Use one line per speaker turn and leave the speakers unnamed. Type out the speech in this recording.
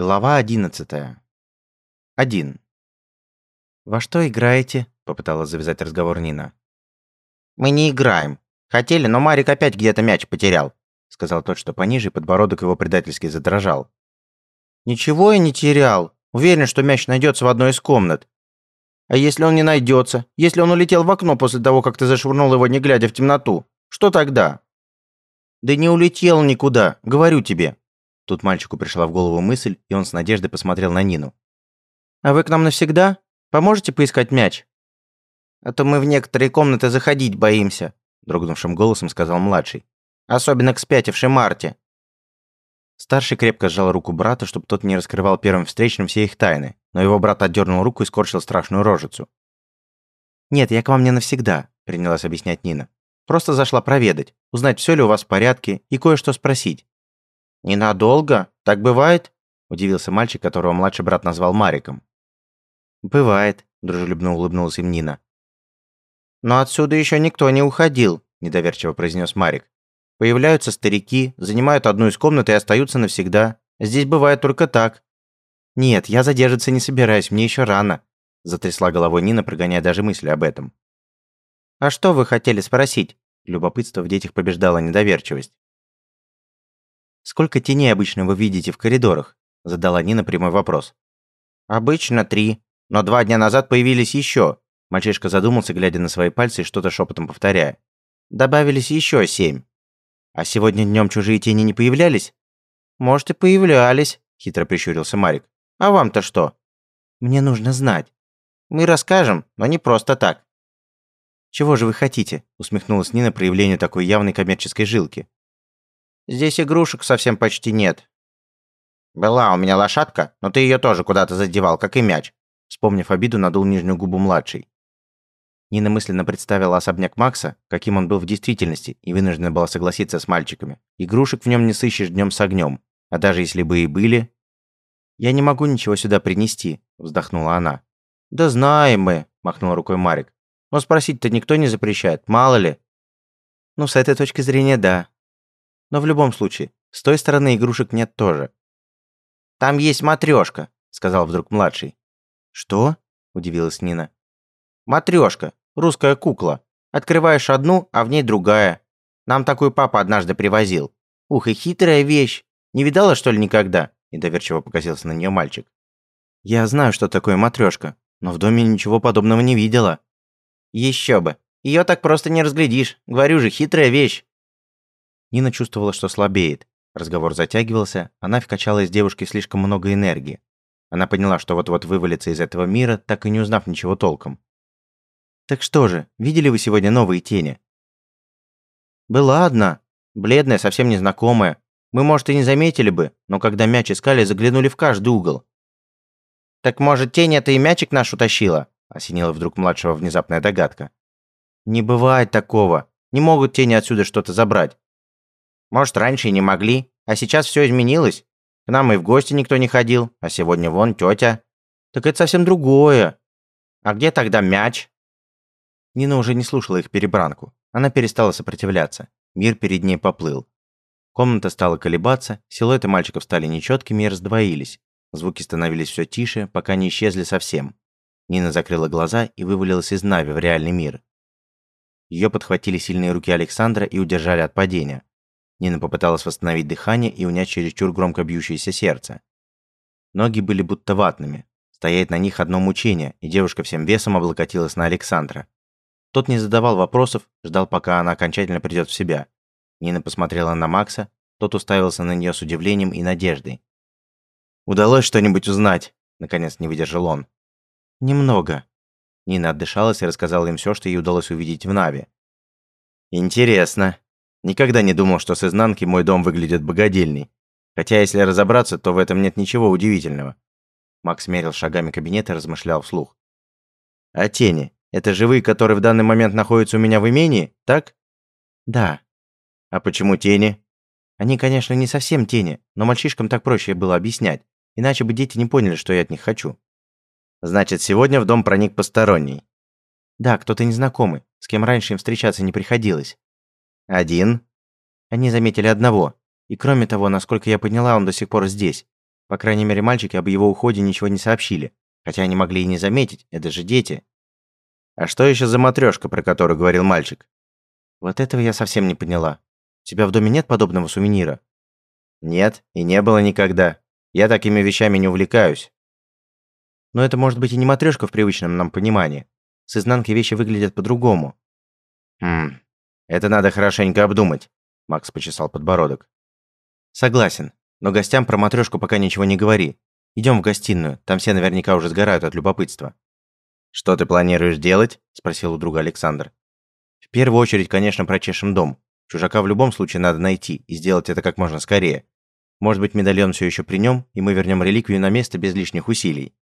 Глава одиннадцатая. Один. «Во что играете?» – попыталась завязать разговор Нина.
«Мы не играем. Хотели, но Марик опять где-то мяч потерял», – сказал тот, что пониже, подбородок его предательски задрожал. «Ничего я не терял. Уверен, что мяч найдется в одной из комнат. А если он не найдется? Если он улетел в окно после того, как ты зашвырнул его, не глядя в темноту? Что тогда?» «Да не улетел никуда, говорю тебе», Тут мальчику пришла в голову мысль, и он с надеждой посмотрел на Нину. «А вы к нам навсегда? Поможете поискать мяч?» «А то мы в некоторые комнаты заходить боимся», дрогнувшим голосом сказал младший. «Особенно к спятившей Марте».
Старший крепко сжал руку брата, чтобы тот не раскрывал первым встречным все их тайны, но его брат отдернул руку и скорчил страшную рожицу. «Нет, я к вам не навсегда», — принялась объяснять Нина. «Просто зашла проведать, узнать, все ли у вас в порядке и кое-что спросить.
«Ненадолго? Так бывает?» – удивился мальчик, которого младший брат назвал Мариком.
«Бывает», – дружелюбно улыбнулась им Нина.
«Но отсюда еще никто не уходил», – недоверчиво произнес Марик. «Появляются старики, занимают одну из комнат и остаются навсегда. Здесь бывает только так».
«Нет, я задержаться не собираюсь, мне еще рано», – затрясла головой Нина, прогоняя даже мысли об этом.
«А что вы хотели спросить?» Любопытство в детях побеждало недоверчивость.
«Сколько теней обычно вы видите в коридорах?» – задала Нина прямой вопрос.
«Обычно три, но два дня назад появились еще». Мальчишка задумался, глядя на свои пальцы и что-то шепотом повторяя. «Добавились еще семь».
«А сегодня днем чужие тени не появлялись?»
«Может, и появлялись», – хитро прищурился Марик. «А вам-то что?»
«Мне нужно знать».
«Мы расскажем, но не просто так».
«Чего же вы хотите?» – усмехнулась Нина проявлению такой явной коммерческой жилки.
Здесь игрушек совсем почти нет. Была у меня лошадка, но ты ее тоже куда-то задевал, как и мяч. Вспомнив обиду, надул нижнюю губу младший.
Нина мысленно представила особняк Макса, каким он был в действительности, и вынуждена была согласиться с мальчиками. Игрушек в нем не сыщешь днем с огнем. А даже если бы и были... «Я не могу ничего сюда принести», — вздохнула она.
«Да знаем мы», — махнул рукой Марик. «Но спросить-то никто не запрещает, мало ли».
«Ну, с этой точки зрения, да. Но в любом случае, с той стороны игрушек нет тоже.
«Там есть матрешка», — сказал вдруг младший.
«Что?» — удивилась Нина.
«Матрешка, русская кукла. Открываешь одну, а в ней другая. Нам такую папа однажды привозил. Ух, и хитрая вещь. Не видала, что ли, никогда?» Недоверчиво покосился на нее мальчик.
«Я знаю, что такое матрешка, но в доме ничего подобного не видела».
«Еще бы. Ее так просто не разглядишь. Говорю же, хитрая вещь.
Нина чувствовала, что слабеет. Разговор затягивался, она вкачала из девушки слишком много энергии. Она поняла, что вот-вот вывалится из этого мира, так и не узнав ничего толком. «Так что же, видели вы сегодня новые тени?»
«Была одна. Бледная, совсем незнакомая. Мы, может, и не заметили бы, но когда мяч искали, заглянули в каждый угол». «Так, может, тень это и мячик наш утащила?» – осенила вдруг младшего внезапная догадка. «Не бывает такого. Не могут тени отсюда что-то забрать. Может, раньше и не могли, а сейчас все изменилось. К нам и в гости никто не ходил, а сегодня вон тетя. Так это совсем другое. А где тогда мяч?»
Нина уже не слушала их перебранку. Она перестала сопротивляться. Мир перед ней поплыл. Комната стала колебаться, силуэты мальчиков стали нечеткими и раздвоились. Звуки становились все тише, пока не исчезли совсем. Нина закрыла глаза и вывалилась из Нави в реальный мир. Ее подхватили сильные руки Александра и удержали от падения. Нина попыталась восстановить дыхание и унять чересчур громко бьющееся сердце. Ноги были будто ватными. Стоять на них одно мучение, и девушка всем весом облокотилась на Александра. Тот не задавал вопросов, ждал, пока она окончательно придет в себя. Нина посмотрела на Макса, тот уставился на нее с удивлением и надеждой. «Удалось что-нибудь узнать?» – наконец не выдержал он.
«Немного».
Нина отдышалась и рассказала им все, что ей удалось увидеть в Наве.
«Интересно», Никогда не думал, что с изнанки мой дом выглядит богадельней. Хотя, если разобраться, то в этом нет ничего удивительного.
Макс мерил шагами кабинета и размышлял вслух.
А тени? Это живые, которые в данный момент находятся у меня в имении, так?
Да.
А почему тени?
Они, конечно, не совсем тени, но мальчишкам так проще было объяснять, иначе бы дети не поняли, что я от них хочу.
Значит, сегодня в дом проник посторонний.
Да, кто-то незнакомый, с кем раньше им встречаться не приходилось.
Один?
Они заметили одного. И кроме того, насколько я поняла, он до сих пор здесь. По крайней мере, мальчики об его уходе ничего не сообщили. Хотя они могли и не заметить, это же дети.
А что еще за матрешка, про которую говорил мальчик?
Вот этого я совсем не поняла. У тебя в доме нет подобного сувенира?
Нет, и не было никогда. Я такими вещами не увлекаюсь.
Но это может быть и не матрешка в привычном нам понимании. С изнанки вещи выглядят по-другому.
Хм, это надо хорошенько обдумать. Макс почесал подбородок.
Согласен, но гостям про матрешку пока ничего не говори. Идем в гостиную, там все наверняка уже сгорают от любопытства.
Что ты планируешь делать? спросил у друга Александр.
В первую очередь, конечно, прочешем дом. Чужака в любом случае надо найти и сделать это как можно скорее. Может быть, медальон все еще при нем, и мы вернем реликвию на место без лишних усилий.